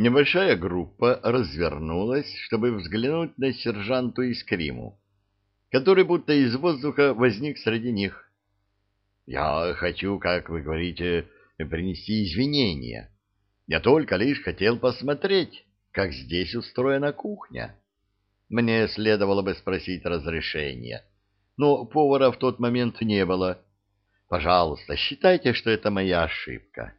Небольшая группа развернулась, чтобы взглянуть на сержанту Искриму, который будто из воздуха возник среди них. «Я хочу, как вы говорите, принести извинения. Я только лишь хотел посмотреть, как здесь устроена кухня. Мне следовало бы спросить разрешения, но повара в тот момент не было. Пожалуйста, считайте, что это моя ошибка.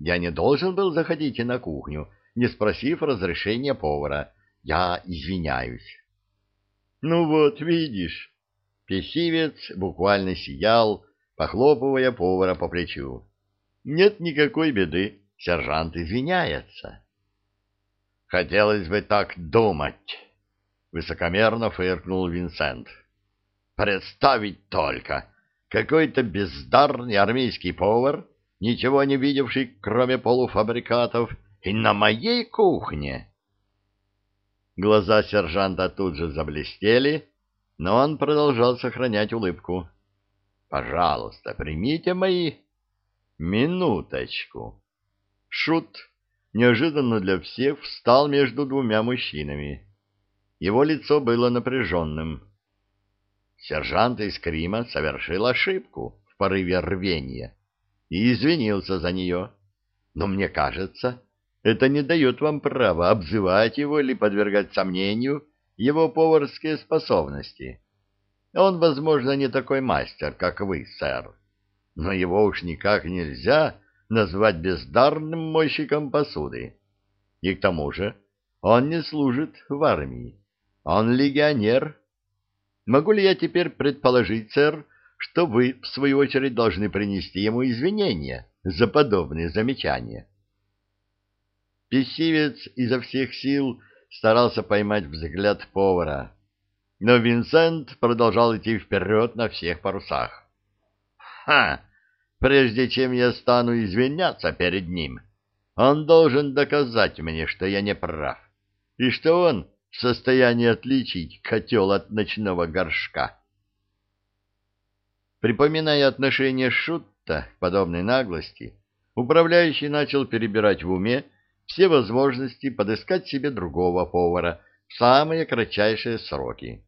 Я не должен был заходить на кухню, не спросив разрешения повара. Я извиняюсь. Ну вот, видишь, песивец буквально сиял, похлопывая повара по плечу. Нет никакой беды, сержант извиняется. Хотелось бы так думать, высокомерно фыркнул Винсент. Представить только, какой-то бездарный армейский повар, ничего не видевший, кроме полуфабрикатов, и на моей кухне. Глаза сержанта тут же заблестели, но он продолжал сохранять улыбку. «Пожалуйста, примите мои...» «Минуточку». Шут неожиданно для всех встал между двумя мужчинами. Его лицо было напряженным. Сержант из Крима совершил ошибку в порыве рвения и извинился за нее. Но мне кажется, это не дает вам права обзывать его или подвергать сомнению его поварские способности. Он, возможно, не такой мастер, как вы, сэр, но его уж никак нельзя назвать бездарным мойщиком посуды. И к тому же он не служит в армии. Он легионер. Могу ли я теперь предположить, сэр, что вы, в свою очередь, должны принести ему извинения за подобные замечания? Песивец изо всех сил старался поймать взгляд повара, но Винсент продолжал идти вперед на всех парусах. «Ха! Прежде чем я стану извиняться перед ним, он должен доказать мне, что я не прав, и что он в состоянии отличить котел от ночного горшка». Припоминая отношение Шутта к подобной наглости, управляющий начал перебирать в уме все возможности подыскать себе другого повара в самые кратчайшие сроки.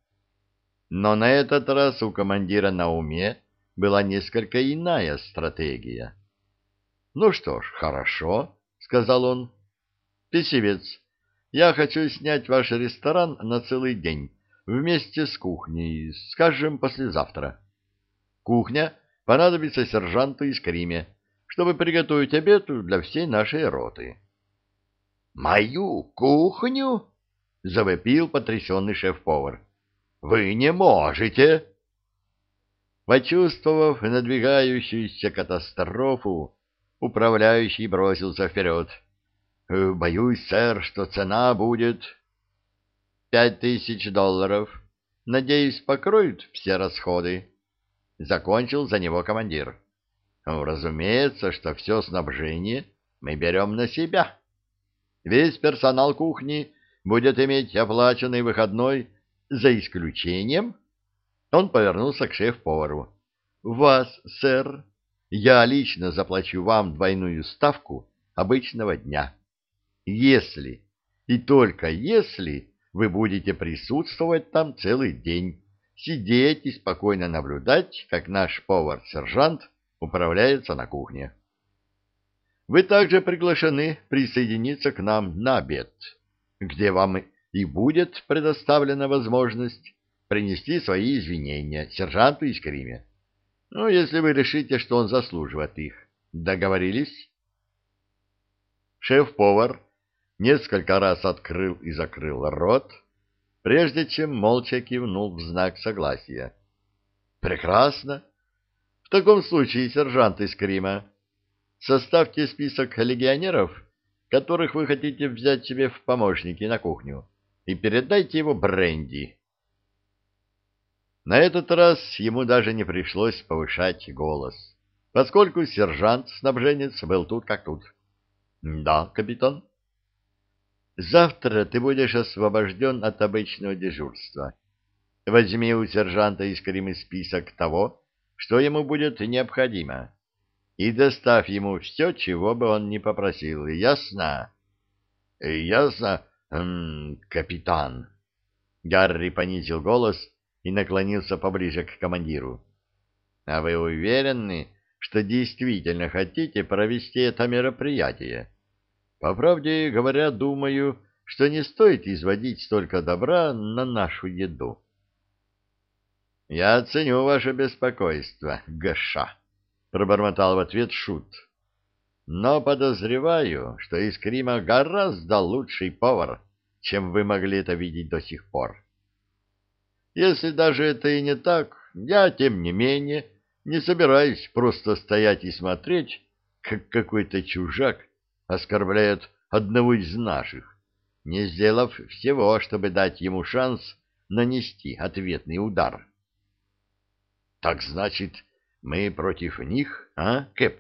Но на этот раз у командира на уме была несколько иная стратегия. «Ну что ж, хорошо», — сказал он. «Песевец, я хочу снять ваш ресторан на целый день вместе с кухней, скажем, послезавтра. Кухня понадобится сержанту из Криме, чтобы приготовить обед для всей нашей роты». «Мою кухню?» — завопил потрясенный шеф-повар. «Вы не можете!» Почувствовав надвигающуюся катастрофу, управляющий бросился вперед. «Боюсь, сэр, что цена будет...» «Пять тысяч долларов. Надеюсь, покроют все расходы?» Закончил за него командир. «Разумеется, что все снабжение мы берем на себя». Весь персонал кухни будет иметь оплаченный выходной за исключением... Он повернулся к шеф-повару. «Вас, сэр, я лично заплачу вам двойную ставку обычного дня. Если, и только если, вы будете присутствовать там целый день, сидеть и спокойно наблюдать, как наш повар-сержант управляется на кухне». Вы также приглашены присоединиться к нам на обед, где вам и будет предоставлена возможность принести свои извинения сержанту Искриме. Ну, если вы решите, что он заслуживает их. Договорились? Шеф-повар несколько раз открыл и закрыл рот, прежде чем молча кивнул в знак согласия. Прекрасно. В таком случае, сержант Искрима, Составьте список легионеров, которых вы хотите взять себе в помощники на кухню, и передайте его Бренди. На этот раз ему даже не пришлось повышать голос, поскольку сержант-снабженец был тут как тут. — Да, капитан. — Завтра ты будешь освобожден от обычного дежурства. Возьми у сержанта из Кримы список того, что ему будет необходимо и доставь ему все, чего бы он ни попросил. Ясно? Ясно, капитан. Гарри понизил голос и наклонился поближе к командиру. А вы уверены, что действительно хотите провести это мероприятие? По правде говоря, думаю, что не стоит изводить столько добра на нашу еду. — Я оценю ваше беспокойство, Гаша, — пробормотал в ответ Шут. — Но подозреваю, что из Крима гораздо лучший повар, чем вы могли это видеть до сих пор. Если даже это и не так, я, тем не менее, не собираюсь просто стоять и смотреть, как какой-то чужак оскорбляет одного из наших, не сделав всего, чтобы дать ему шанс нанести ответный удар. Так значит, мы против них, а, Кэп?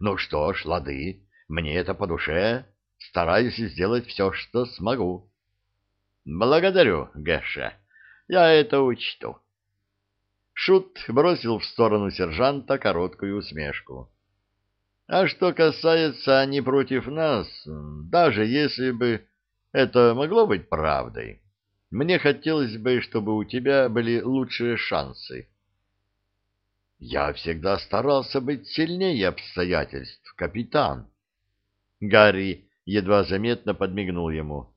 Ну что ж, лады, мне это по душе, стараюсь сделать все, что смогу. Благодарю, Гэша, я это учту. Шут бросил в сторону сержанта короткую усмешку. А что касается они против нас, даже если бы это могло быть правдой, мне хотелось бы, чтобы у тебя были лучшие шансы. Я всегда старался быть сильнее обстоятельств, капитан. Гарри едва заметно подмигнул ему.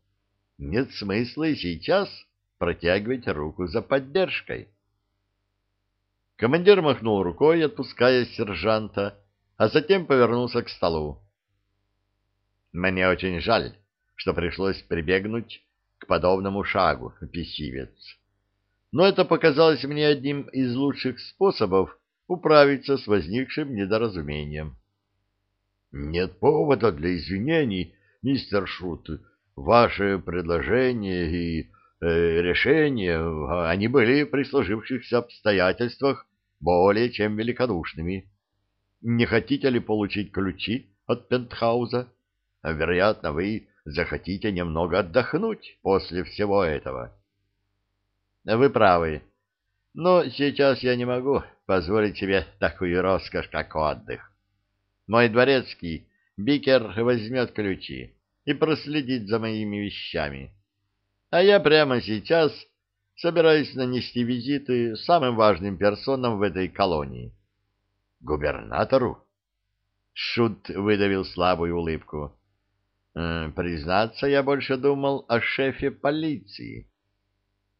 Нет смысла и сейчас протягивать руку за поддержкой. Командир махнул рукой, отпуская сержанта, а затем повернулся к столу. Мне очень жаль, что пришлось прибегнуть к подобному шагу, писивец. Но это показалось мне одним из лучших способов управиться с возникшим недоразумением. Нет повода для извинений, мистер Шут. Ваше предложение и э, решение, они были при сложившихся обстоятельствах более чем великодушными. Не хотите ли получить ключи от пентхауза? Вероятно, вы захотите немного отдохнуть после всего этого. Вы правы. Но сейчас я не могу позволить себе такую роскошь, как отдых. Мой дворецкий, Бикер, возьмет ключи и проследит за моими вещами. А я прямо сейчас собираюсь нанести визиты самым важным персонам в этой колонии. Губернатору? Шут выдавил слабую улыбку. Признаться, я больше думал о шефе полиции.